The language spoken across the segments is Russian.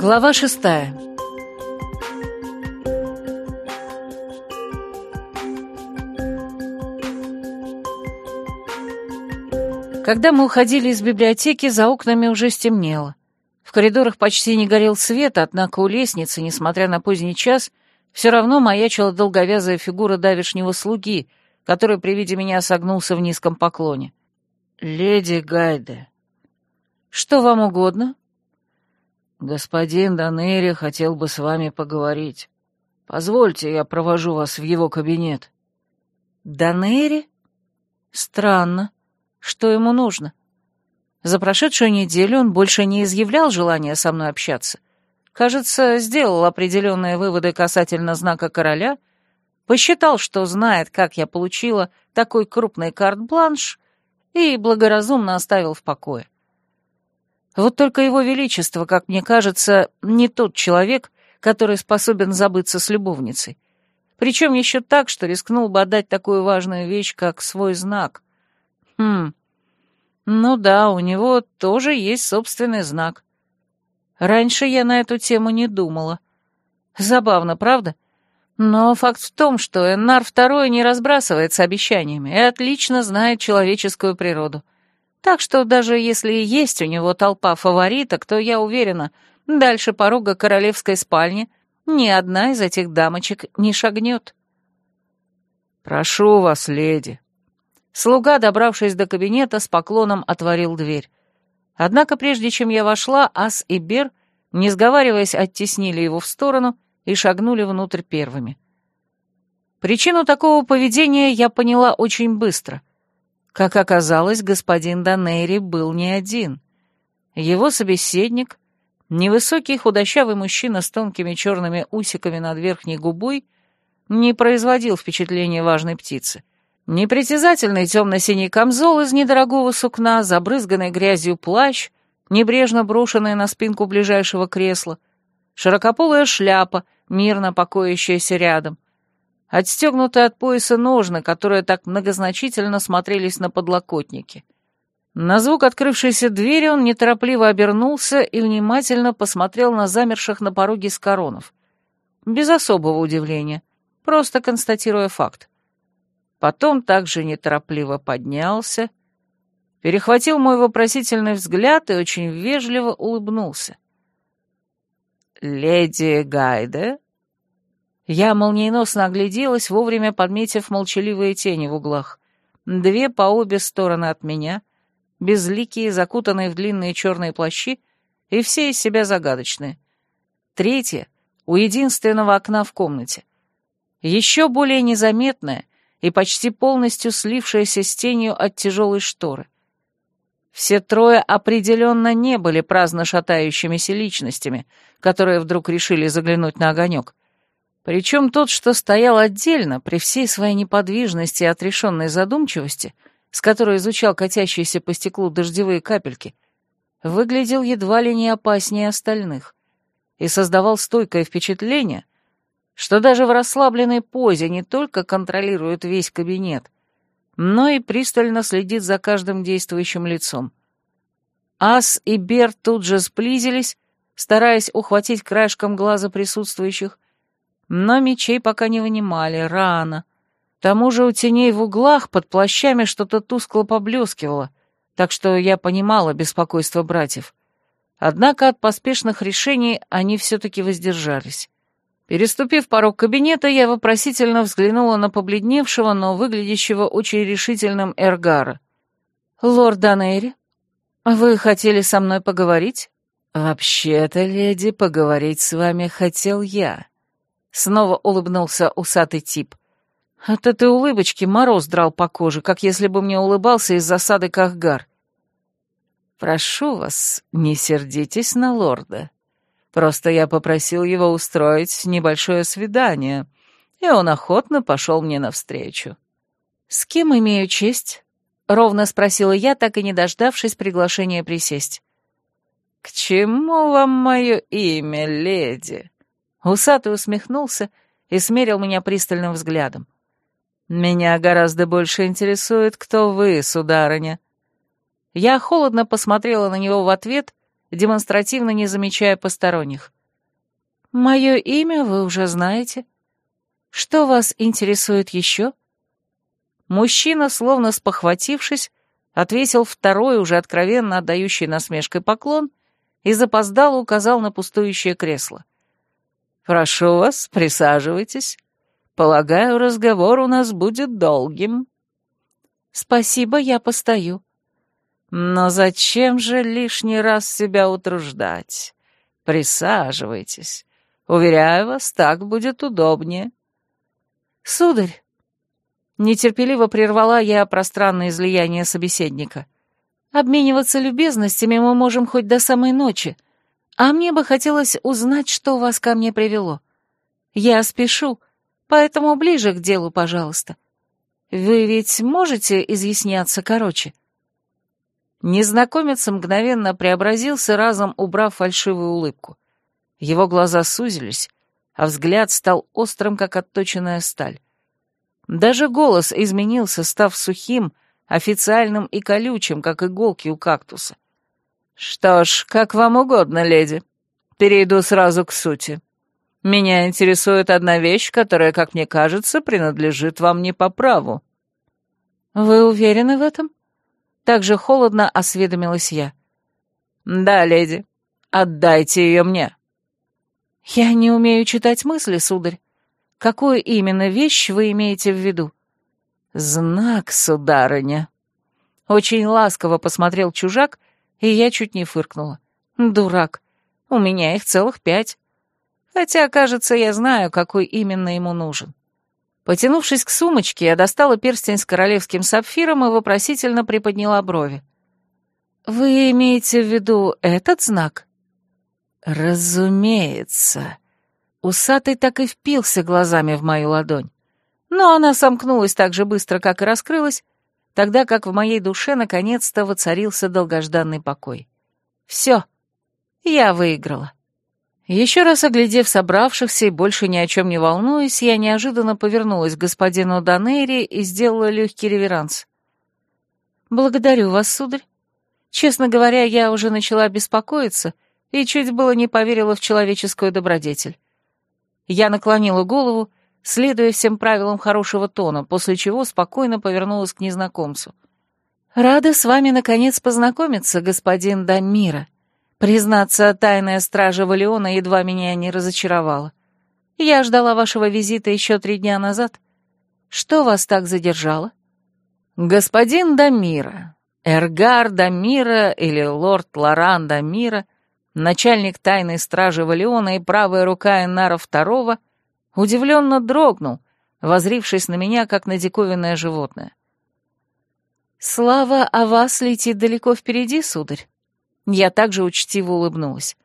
Глава шестая Когда мы уходили из библиотеки, за окнами уже стемнело. В коридорах почти не горел свет, однако у лестницы, несмотря на поздний час, все равно маячила долговязая фигура давешнего слуги, который при виде меня согнулся в низком поклоне. «Леди Гайде». «Что вам угодно?» «Господин Данери хотел бы с вами поговорить. Позвольте, я провожу вас в его кабинет». «Данери? Странно. Что ему нужно? За прошедшую неделю он больше не изъявлял желания со мной общаться. Кажется, сделал определенные выводы касательно знака короля, посчитал, что знает, как я получила такой крупный карт-бланш, и благоразумно оставил в покое. Вот только его величество, как мне кажется, не тот человек, который способен забыться с любовницей. Причем еще так, что рискнул бы отдать такую важную вещь, как свой знак. Хм, ну да, у него тоже есть собственный знак. Раньше я на эту тему не думала. Забавно, правда? Но факт в том, что Эннар II не разбрасывается обещаниями и отлично знает человеческую природу. Так что даже если и есть у него толпа фавориток, то я уверена, дальше порога королевской спальни ни одна из этих дамочек не шагнет. «Прошу вас, леди», Слуга, добравшись до кабинета, с поклоном отворил дверь. Однако прежде чем я вошла, Ас и Бер, не сговариваясь, оттеснили его в сторону и шагнули внутрь первыми. Причину такого поведения я поняла очень быстро. Как оказалось, господин Данейри был не один. Его собеседник, невысокий худощавый мужчина с тонкими черными усиками над верхней губой, не производил впечатления важной птицы. Непритязательный темно-синий камзол из недорогого сукна, забрызганный грязью плащ, небрежно брошенный на спинку ближайшего кресла, широкополая шляпа, мирно покоящаяся рядом, отстегнутые от пояса ножны, которые так многозначительно смотрелись на подлокотнике. На звук открывшейся двери он неторопливо обернулся и внимательно посмотрел на замерших на пороге скоронов. Без особого удивления, просто констатируя факт. Потом также неторопливо поднялся, перехватил мой вопросительный взгляд и очень вежливо улыбнулся. «Леди Гайде?» Я молниеносно огляделась, вовремя подметив молчаливые тени в углах. Две по обе стороны от меня, безликие, закутанные в длинные черные плащи, и все из себя загадочные. Третья — у единственного окна в комнате. Еще более незаметная, и почти полностью слившаяся с тенью от тяжелой шторы. Все трое определенно не были праздно шатающимися личностями, которые вдруг решили заглянуть на огонек. Причем тот, что стоял отдельно, при всей своей неподвижности и отрешенной задумчивости, с которой изучал катящиеся по стеклу дождевые капельки, выглядел едва ли не опаснее остальных и создавал стойкое впечатление, что даже в расслабленной позе не только контролирует весь кабинет, но и пристально следит за каждым действующим лицом. Ас и Бер тут же сблизились, стараясь ухватить краешком глаза присутствующих, но мечей пока не вынимали, рано. К тому же у теней в углах под плащами что-то тускло поблескивало, так что я понимала беспокойство братьев. Однако от поспешных решений они все-таки воздержались. Переступив порог кабинета, я вопросительно взглянула на побледневшего, но выглядящего очень решительным Эргара. «Лорд Данейри, вы хотели со мной поговорить?» «Вообще-то, леди, поговорить с вами хотел я», — снова улыбнулся усатый тип. От этой улыбочки мороз драл по коже, как если бы мне улыбался из засады Кахгар. «Прошу вас, не сердитесь на лорда», Просто я попросил его устроить небольшое свидание, и он охотно пошел мне навстречу. «С кем имею честь?» — ровно спросила я, так и не дождавшись приглашения присесть. «К чему вам мое имя, леди?» Усатый усмехнулся и смерил меня пристальным взглядом. «Меня гораздо больше интересует, кто вы, сударыня». Я холодно посмотрела на него в ответ демонстративно не замечая посторонних. «Мое имя вы уже знаете. Что вас интересует еще?» Мужчина, словно спохватившись, отвесил второй, уже откровенно отдающий насмешкой поклон, и запоздало указал на пустующее кресло. «Прошу вас, присаживайтесь. Полагаю, разговор у нас будет долгим». «Спасибо, я постою». «Но зачем же лишний раз себя утруждать? Присаживайтесь. Уверяю вас, так будет удобнее». «Сударь!» Нетерпеливо прервала я пространное излияние собеседника. «Обмениваться любезностями мы можем хоть до самой ночи, а мне бы хотелось узнать, что вас ко мне привело. Я спешу, поэтому ближе к делу, пожалуйста. Вы ведь можете изъясняться короче?» Незнакомец мгновенно преобразился, разом убрав фальшивую улыбку. Его глаза сузились, а взгляд стал острым, как отточенная сталь. Даже голос изменился, став сухим, официальным и колючим, как иголки у кактуса. «Что ж, как вам угодно, леди. Перейду сразу к сути. Меня интересует одна вещь, которая, как мне кажется, принадлежит вам не по праву». «Вы уверены в этом?» Так же холодно осведомилась я. «Да, леди. Отдайте ее мне». «Я не умею читать мысли, сударь. Какую именно вещь вы имеете в виду?» «Знак, сударыня». Очень ласково посмотрел чужак, и я чуть не фыркнула. «Дурак. У меня их целых пять. Хотя, кажется, я знаю, какой именно ему нужен». Потянувшись к сумочке, я достала перстень с королевским сапфиром и вопросительно приподняла брови. «Вы имеете в виду этот знак?» «Разумеется», Усатый так и впился глазами в мою ладонь. Но она сомкнулась так же быстро, как и раскрылась, тогда как в моей душе наконец-то воцарился долгожданный покой. Все, я выиграла. Еще раз оглядев собравшихся и больше ни о чем не волнуясь, я неожиданно повернулась к господину Данери и сделала легкий реверанс. «Благодарю вас, сударь. Честно говоря, я уже начала беспокоиться и чуть было не поверила в человеческую добродетель. Я наклонила голову, следуя всем правилам хорошего тона, после чего спокойно повернулась к незнакомцу. «Рада с вами, наконец, познакомиться, господин Дамира. Признаться, тайная стража Валиона едва меня не разочаровала. Я ждала вашего визита еще три дня назад. Что вас так задержало?» «Господин Дамира, Эргар Дамира или лорд Лоран Дамира — начальник тайной стражи Валиона и правая рука Энара II, удивленно дрогнул, возрившись на меня, как на диковинное животное. «Слава о вас летит далеко впереди, сударь». Я также учтиво улыбнулась.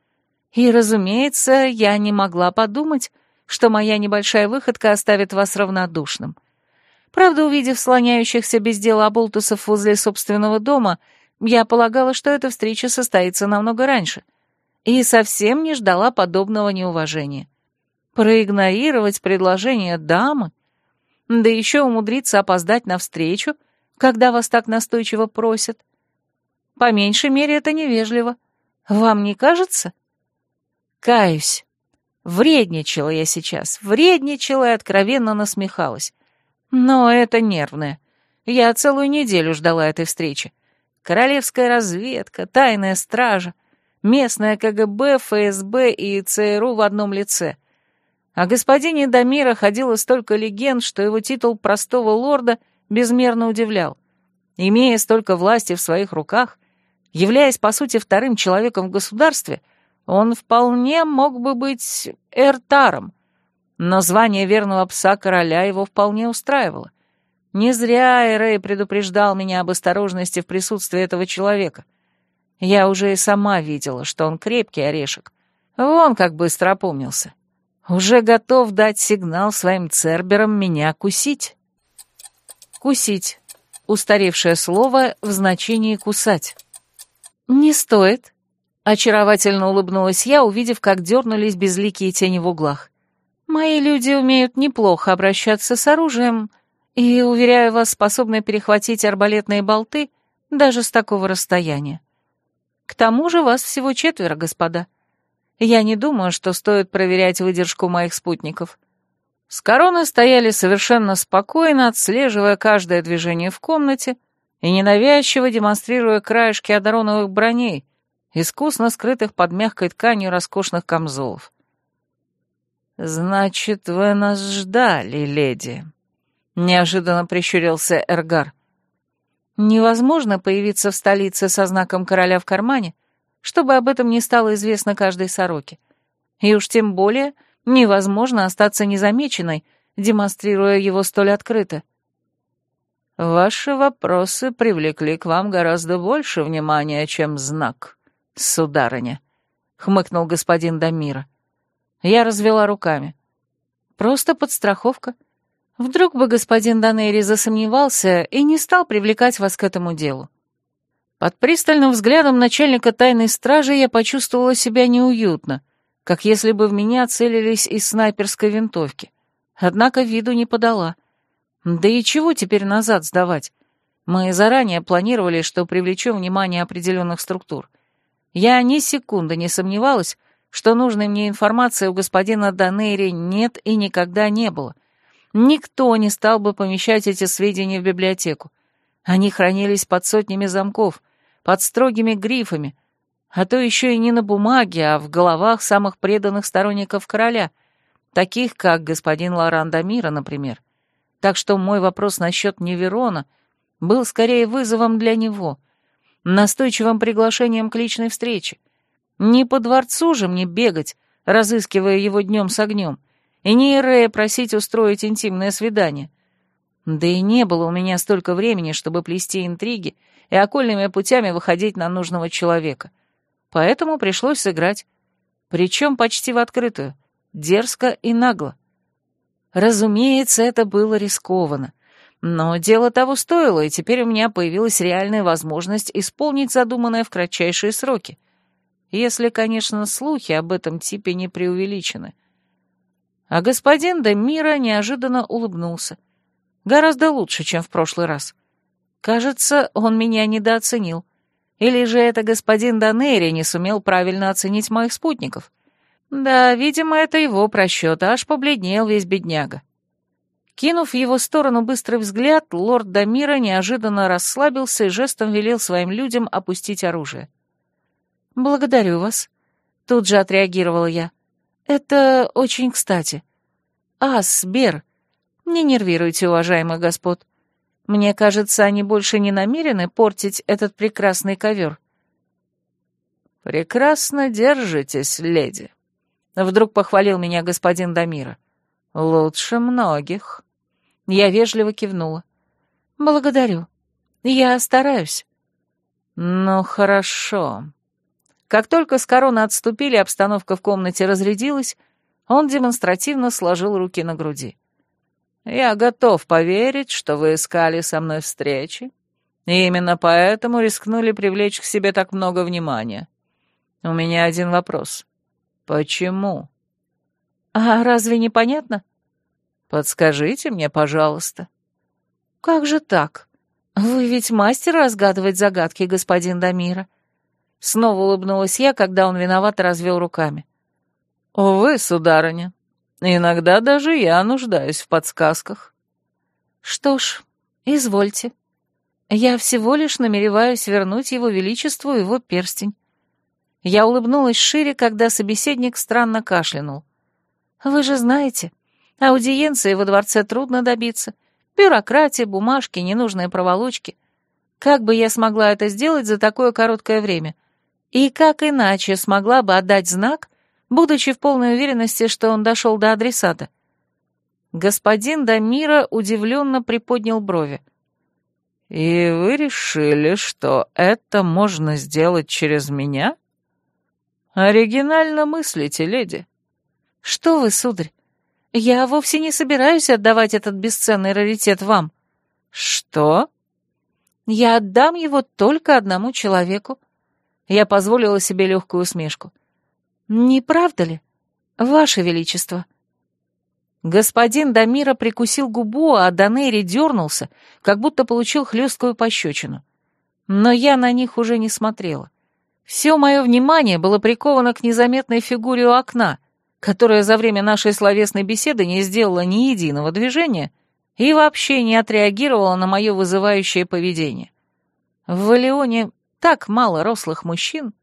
И, разумеется, я не могла подумать, что моя небольшая выходка оставит вас равнодушным. Правда, увидев слоняющихся без дела оболтусов возле собственного дома, я полагала, что эта встреча состоится намного раньше — и совсем не ждала подобного неуважения. Проигнорировать предложение дамы, да еще умудриться опоздать на встречу, когда вас так настойчиво просят. По меньшей мере, это невежливо. Вам не кажется? Каюсь. Вредничала я сейчас, вредничала и откровенно насмехалась. Но это нервное. Я целую неделю ждала этой встречи. Королевская разведка, тайная стража — Местное КГБ, ФСБ и ЦРУ в одном лице. О господине Дамира ходило столько легенд, что его титул простого лорда безмерно удивлял. Имея столько власти в своих руках, являясь, по сути, вторым человеком в государстве, он вполне мог бы быть эртаром, но звание верного пса короля его вполне устраивало. Не зря Эрей предупреждал меня об осторожности в присутствии этого человека. Я уже и сама видела, что он крепкий орешек. Вон как быстро опомнился. Уже готов дать сигнал своим церберам меня кусить. Кусить. Устаревшее слово в значении «кусать». «Не стоит», — очаровательно улыбнулась я, увидев, как дернулись безликие тени в углах. «Мои люди умеют неплохо обращаться с оружием и, уверяю вас, способны перехватить арбалетные болты даже с такого расстояния. К тому же вас всего четверо, господа. Я не думаю, что стоит проверять выдержку моих спутников. С короны стояли совершенно спокойно, отслеживая каждое движение в комнате и ненавязчиво демонстрируя краешки одароновых броней, искусно скрытых под мягкой тканью роскошных камзолов. «Значит, вы нас ждали, леди», — неожиданно прищурился Эргар. «Невозможно появиться в столице со знаком короля в кармане, чтобы об этом не стало известно каждой сороке. И уж тем более невозможно остаться незамеченной, демонстрируя его столь открыто». «Ваши вопросы привлекли к вам гораздо больше внимания, чем знак, сударыня», — хмыкнул господин Дамира. Я развела руками. Просто подстраховка. Вдруг бы господин Данейри засомневался и не стал привлекать вас к этому делу. Под пристальным взглядом начальника тайной стражи я почувствовала себя неуютно, как если бы в меня целились из снайперской винтовки. Однако виду не подала. Да и чего теперь назад сдавать? Мы заранее планировали, что привлечем внимание определенных структур. Я ни секунды не сомневалась, что нужной мне информации у господина Данейри нет и никогда не было. Никто не стал бы помещать эти сведения в библиотеку. Они хранились под сотнями замков, под строгими грифами, а то еще и не на бумаге, а в головах самых преданных сторонников короля, таких как господин Лоран Дамира, например. Так что мой вопрос насчет Неверона был скорее вызовом для него, настойчивым приглашением к личной встрече. Не по дворцу же мне бегать, разыскивая его днем с огнем, и не Ирея просить устроить интимное свидание. Да и не было у меня столько времени, чтобы плести интриги и окольными путями выходить на нужного человека. Поэтому пришлось сыграть. Причем почти в открытую, дерзко и нагло. Разумеется, это было рискованно. Но дело того стоило, и теперь у меня появилась реальная возможность исполнить задуманное в кратчайшие сроки если, конечно, слухи об этом типе не преувеличены. А господин де Мира неожиданно улыбнулся. Гораздо лучше, чем в прошлый раз. Кажется, он меня недооценил. Или же это господин Данери не сумел правильно оценить моих спутников? Да, видимо, это его просчет, аж побледнел весь бедняга. Кинув в его сторону быстрый взгляд, лорд Дамира неожиданно расслабился и жестом велел своим людям опустить оружие. «Благодарю вас», — тут же отреагировала я. «Это очень кстати. Ас, Бер, не нервируйте, уважаемый господ. Мне кажется, они больше не намерены портить этот прекрасный ковер». «Прекрасно держитесь, леди», — вдруг похвалил меня господин Дамира. «Лучше многих». Я вежливо кивнула. «Благодарю. Я стараюсь». «Ну, хорошо», как только с короны отступили, обстановка в комнате разрядилась, он демонстративно сложил руки на груди. «Я готов поверить, что вы искали со мной встречи, и именно поэтому рискнули привлечь к себе так много внимания. У меня один вопрос. Почему?» «А разве не понятно?» «Подскажите мне, пожалуйста». «Как же так? Вы ведь мастер разгадывать загадки, господин Дамира. Снова улыбнулась я, когда он виновато развел руками. «Увы, сударыня, иногда даже я нуждаюсь в подсказках». «Что ж, извольте. Я всего лишь намереваюсь вернуть его величеству его перстень». Я улыбнулась шире, когда собеседник странно кашлянул. «Вы же знаете, аудиенции во дворце трудно добиться. Бюрократия, бумажки, ненужные проволочки. Как бы я смогла это сделать за такое короткое время? И как иначе смогла бы отдать знак, будучи в полной уверенности, что он дошел до адресата? Господин Дамира удивленно приподнял брови. «И вы решили, что это можно сделать через меня?» «Оригинально мыслите, леди». «Что вы, сударь, я вовсе не собираюсь отдавать этот бесценный раритет вам». «Что?» «Я отдам его только одному человеку, я позволила себе легкую усмешку. «Не правда ли, Ваше Величество?» Господин Дамира прикусил губу, а Данери дернулся, как будто получил хлесткую пощечину. Но я на них уже не смотрела. Все мое внимание было приковано к незаметной фигуре у окна, которая за время нашей словесной беседы не сделала ни единого движения и вообще не отреагировала на мое вызывающее поведение. В Валионе так мало рослых мужчин,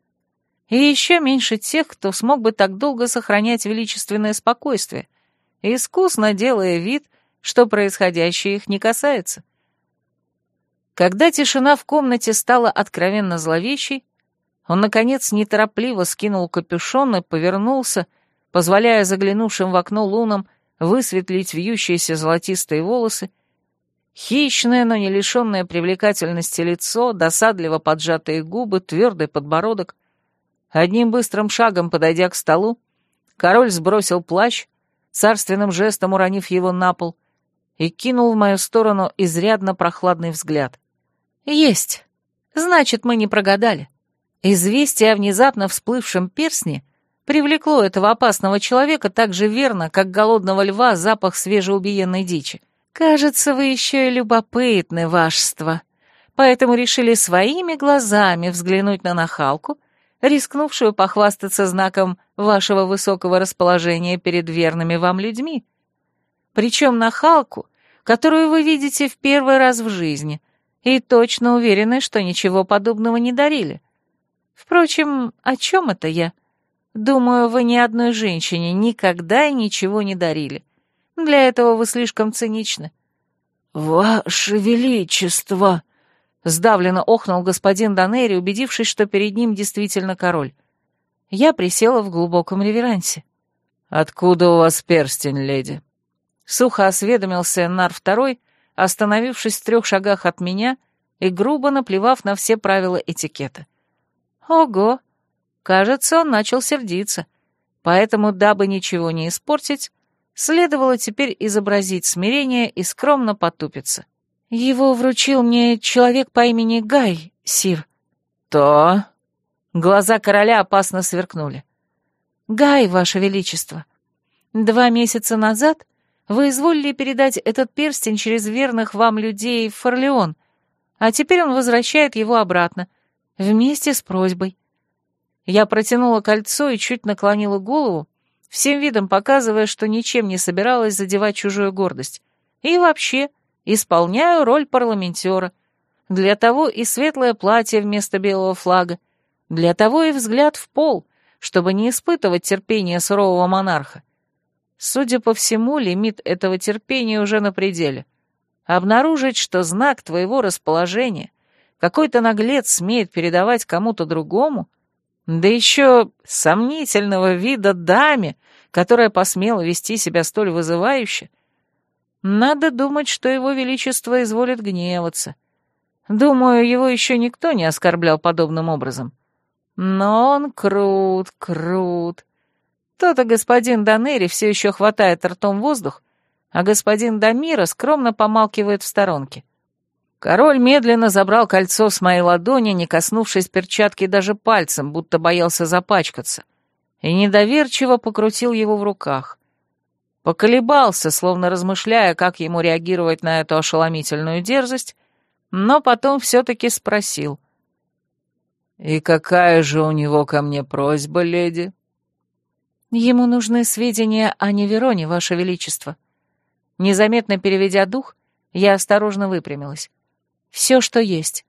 и еще меньше тех, кто смог бы так долго сохранять величественное спокойствие, искусно делая вид, что происходящее их не касается. Когда тишина в комнате стала откровенно зловещей, он, наконец, неторопливо скинул капюшон и повернулся, позволяя заглянувшим в окно лунам высветлить вьющиеся золотистые волосы, хищное, но не лишенное привлекательности лицо, досадливо поджатые губы, твердый подбородок. Одним быстрым шагом подойдя к столу, король сбросил плащ, царственным жестом уронив его на пол, и кинул в мою сторону изрядно прохладный взгляд. «Есть. Значит, мы не прогадали. Известие о внезапно всплывшем персне привлекло этого опасного человека так же верно, как голодного льва запах свежеубиенной дичи. Кажется, вы еще и любопытны, вашество, поэтому решили своими глазами взглянуть на нахалку, рискнувшую похвастаться знаком вашего высокого расположения перед верными вам людьми. Причем нахалку, которую вы видите в первый раз в жизни, и точно уверены, что ничего подобного не дарили. Впрочем, о чем это я? Думаю, вы ни одной женщине никогда и ничего не дарили. Для этого вы слишком циничны». «Ваше Величество!» — сдавленно охнул господин Данери, убедившись, что перед ним действительно король. Я присела в глубоком реверансе. «Откуда у вас перстень, леди?» Сухо осведомился Нар Второй, остановившись в трех шагах от меня и грубо наплевав на все правила этикета. Ого! Кажется, он начал сердиться. Поэтому, дабы ничего не испортить, следовало теперь изобразить смирение и скромно потупиться. Его вручил мне человек по имени Гай, Сир. То? Глаза короля опасно сверкнули. Гай, ваше величество, два месяца назад вы изволили передать этот перстень через верных вам людей в Форлеон, а теперь он возвращает его обратно — Вместе с просьбой. Я протянула кольцо и чуть наклонила голову, всем видом показывая, что ничем не собиралась задевать чужую гордость. И вообще, исполняю роль парламентера. Для того и светлое платье вместо белого флага, для того и взгляд в пол, чтобы не испытывать терпения сурового монарха. Судя по всему, лимит этого терпения уже на пределе. Обнаружить, что знак твоего расположения — какой-то наглец смеет передавать кому-то другому, да еще сомнительного вида даме, которая посмела вести себя столь вызывающе, надо думать, что его величество изволит гневаться. Думаю, его еще никто не оскорблял подобным образом. Но он крут, крут. То-то господин Данери все еще хватает ртом воздух, а господин Дамира скромно помалкивает в сторонке. Король медленно забрал кольцо с моей ладони, не коснувшись перчатки даже пальцем, будто боялся запачкаться, и недоверчиво покрутил его в руках. Поколебался, словно размышляя, как ему реагировать на эту ошеломительную дерзость, но потом все-таки спросил. «И какая же у него ко мне просьба, леди?» «Ему нужны сведения о Невероне, Ваше Величество». Незаметно переведя дух, я осторожно выпрямилась. Все, что есть.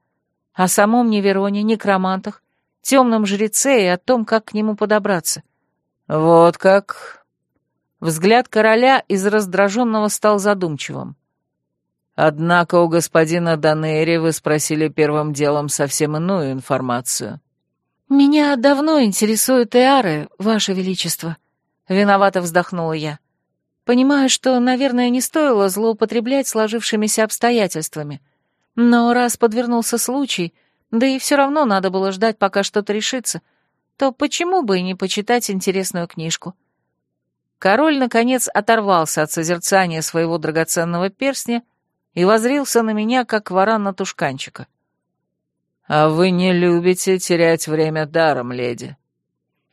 О самом Невероне, некромантах, темном жреце и о том, как к нему подобраться. Вот как... Взгляд короля из раздраженного стал задумчивым. Однако у господина Данери вы спросили первым делом совсем иную информацию. «Меня давно интересуют эары, ваше величество», — виновато вздохнула я. «Понимаю, что, наверное, не стоило злоупотреблять сложившимися обстоятельствами. Но раз подвернулся случай, да и все равно надо было ждать, пока что-то решится, то почему бы и не почитать интересную книжку? Король, наконец, оторвался от созерцания своего драгоценного перстня и возрился на меня, как варан на тушканчика. «А вы не любите терять время даром, леди?»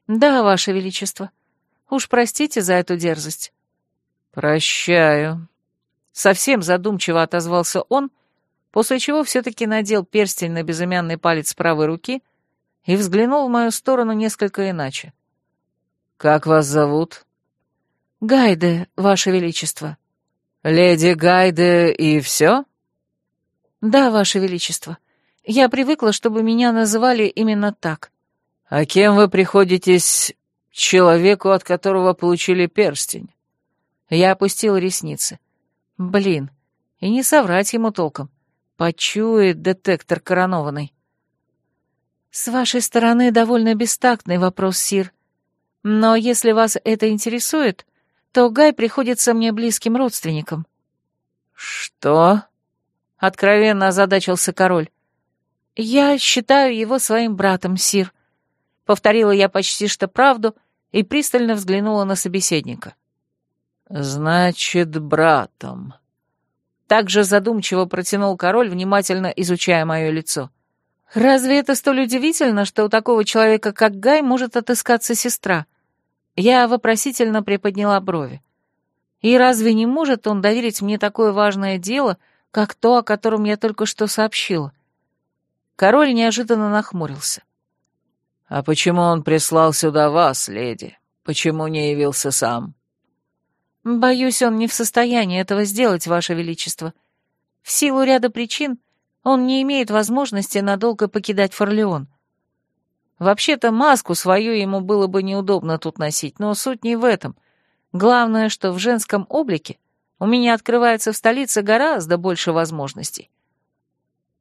«Да, ваше величество. Уж простите за эту дерзость». «Прощаю». Совсем задумчиво отозвался он после чего все-таки надел перстень на безымянный палец правой руки и взглянул в мою сторону несколько иначе. «Как вас зовут?» «Гайде, Ваше Величество». «Леди Гайде и все?» «Да, Ваше Величество. Я привыкла, чтобы меня называли именно так». «А кем вы приходитесь человеку, от которого получили перстень?» Я опустил ресницы. «Блин, и не соврать ему толком. Почует детектор коронованный». «С вашей стороны довольно бестактный вопрос, Сир. Но если вас это интересует, то Гай приходится мне близким родственником». «Что?» — откровенно озадачился король. «Я считаю его своим братом, Сир», — повторила я почти что правду и пристально взглянула на собеседника. «Значит, братом». Также задумчиво протянул король, внимательно изучая мое лицо. «Разве это столь удивительно, что у такого человека, как Гай, может отыскаться сестра?» Я вопросительно приподняла брови. «И разве не может он доверить мне такое важное дело, как то, о котором я только что сообщила?» Король неожиданно нахмурился. «А почему он прислал сюда вас, леди? Почему не явился сам?» «Боюсь, он не в состоянии этого сделать, Ваше Величество. В силу ряда причин он не имеет возможности надолго покидать Форлеон. Вообще-то маску свою ему было бы неудобно тут носить, но суть не в этом. Главное, что в женском облике у меня открывается в столице гораздо больше возможностей».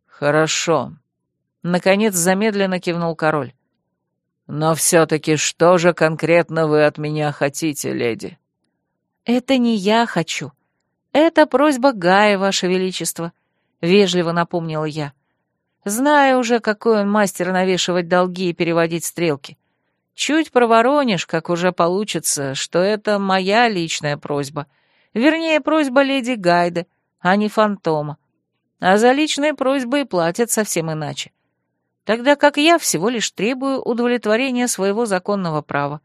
«Хорошо», — наконец замедленно кивнул король. «Но все-таки что же конкретно вы от меня хотите, леди?» «Это не я хочу. Это просьба Гая, Ваше Величество», — вежливо напомнила я. «Знаю уже, какой он мастер навешивать долги и переводить стрелки. Чуть проворонишь, как уже получится, что это моя личная просьба. Вернее, просьба леди Гайды, а не фантома. А за личные просьбы и платят совсем иначе. Тогда как я всего лишь требую удовлетворения своего законного права».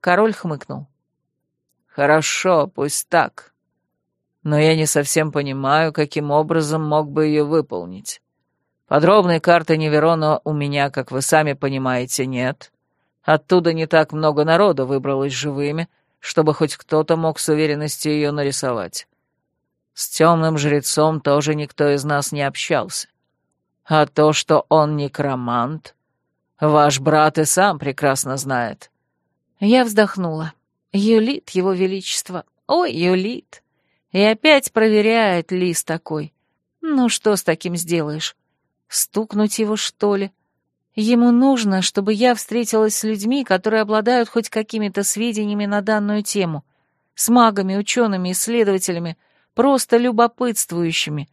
Король хмыкнул. Хорошо, пусть так. Но я не совсем понимаю, каким образом мог бы ее выполнить. Подробной карты Неверона у меня, как вы сами понимаете, нет. Оттуда не так много народа выбралось живыми, чтобы хоть кто-то мог с уверенностью ее нарисовать. С темным жрецом тоже никто из нас не общался. А то, что он некромант, ваш брат и сам прекрасно знает. Я вздохнула. Юлит его величество. Ой, Юлит. И опять проверяет лист такой. Ну что с таким сделаешь? Стукнуть его, что ли? Ему нужно, чтобы я встретилась с людьми, которые обладают хоть какими-то сведениями на данную тему. С магами, учеными, исследователями, просто любопытствующими.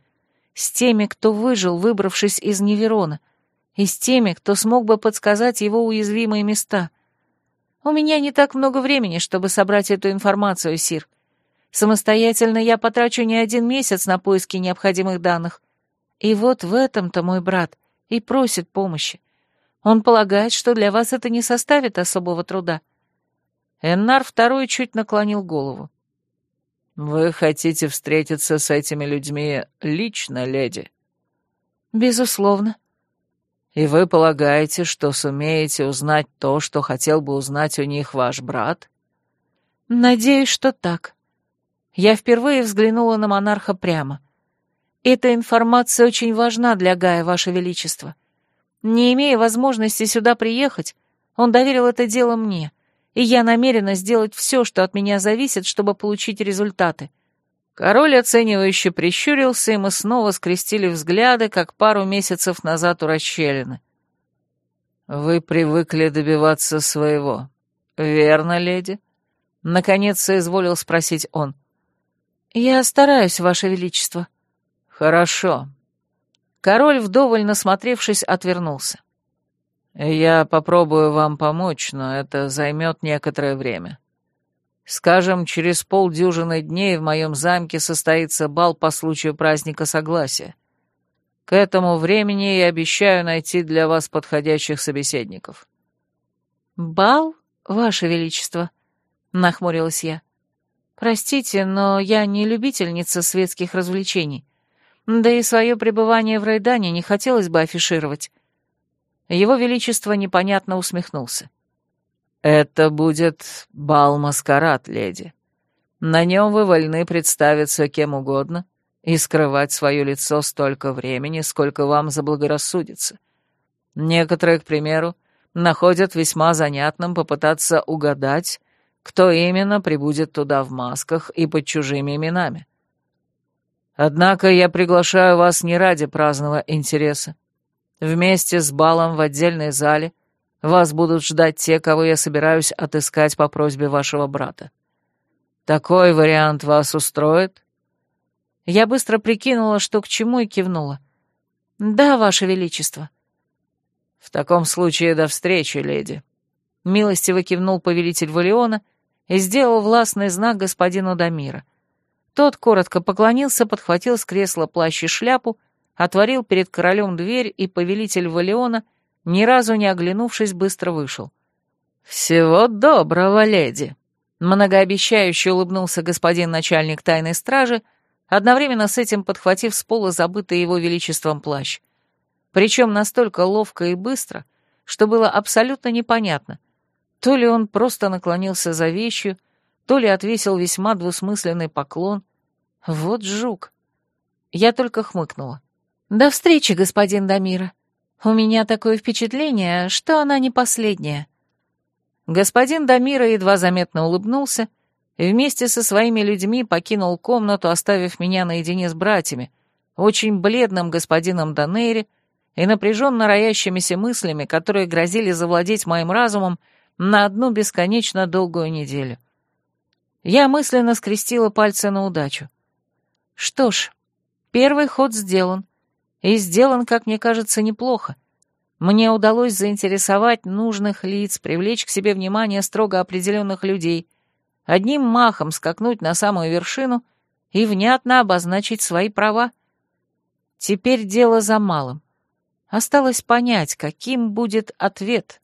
С теми, кто выжил, выбравшись из Неверона. И с теми, кто смог бы подсказать его уязвимые места — у меня не так много времени, чтобы собрать эту информацию, Сир. Самостоятельно я потрачу не один месяц на поиски необходимых данных. И вот в этом-то мой брат и просит помощи. Он полагает, что для вас это не составит особого труда. Эннар второй чуть наклонил голову. «Вы хотите встретиться с этими людьми лично, леди?» «Безусловно. И вы полагаете, что сумеете узнать то, что хотел бы узнать у них ваш брат? Надеюсь, что так. Я впервые взглянула на монарха прямо. Эта информация очень важна для Гая, ваше величество. Не имея возможности сюда приехать, он доверил это дело мне, и я намерена сделать все, что от меня зависит, чтобы получить результаты. Король оценивающе прищурился, и мы снова скрестили взгляды, как пару месяцев назад у расщелины. «Вы привыкли добиваться своего, верно, леди?» Наконец соизволил спросить он. «Я стараюсь, Ваше Величество». «Хорошо». Король, вдоволь насмотревшись, отвернулся. «Я попробую вам помочь, но это займет некоторое время. Скажем, через полдюжины дней в моем замке состоится бал по случаю праздника Согласия. К этому времени я обещаю найти для вас подходящих собеседников». «Бал, Ваше Величество?» — нахмурилась я. «Простите, но я не любительница светских развлечений. Да и свое пребывание в Райдане не хотелось бы афишировать». Его Величество непонятно усмехнулся. «Это будет бал-маскарад, леди. На нем вы вольны представиться кем угодно и скрывать свое лицо столько времени, сколько вам заблагорассудится. Некоторые, к примеру, находят весьма занятным попытаться угадать, кто именно прибудет туда в масках и под чужими именами. Однако я приглашаю вас не ради праздного интереса. Вместе с балом в отдельной зале вас будут ждать те, кого я собираюсь отыскать по просьбе вашего брата. Такой вариант вас устроит?» Я быстро прикинула, что к чему, и кивнула. «Да, ваше величество». «В таком случае до встречи, леди», — милостиво кивнул повелитель Валиона и сделал властный знак господину Дамира. Тот коротко поклонился, подхватил с кресла плащ и шляпу, отворил перед королем дверь, и повелитель Валиона, ни разу не оглянувшись, быстро вышел. «Всего доброго, леди!» Многообещающе улыбнулся господин начальник тайной стражи, одновременно с этим подхватив с пола забытый его величеством плащ. Причем настолько ловко и быстро, что было абсолютно непонятно, то ли он просто наклонился за вещью, то ли отвесил весьма двусмысленный поклон. Вот жук. Я только хмыкнула. «До встречи, господин Дамира. У меня такое впечатление, что она не последняя». Господин Дамира едва заметно улыбнулся и вместе со своими людьми покинул комнату, оставив меня наедине с братьями, очень бледным господином Данейри и напряженно роящимися мыслями, которые грозили завладеть моим разумом на одну бесконечно долгую неделю. Я мысленно скрестила пальцы на удачу. Что ж, первый ход сделан. И сделан, как мне кажется, неплохо. Мне удалось заинтересовать нужных лиц, привлечь к себе внимание строго определенных людей, одним махом скакнуть на самую вершину и внятно обозначить свои права. Теперь дело за малым. Осталось понять, каким будет ответ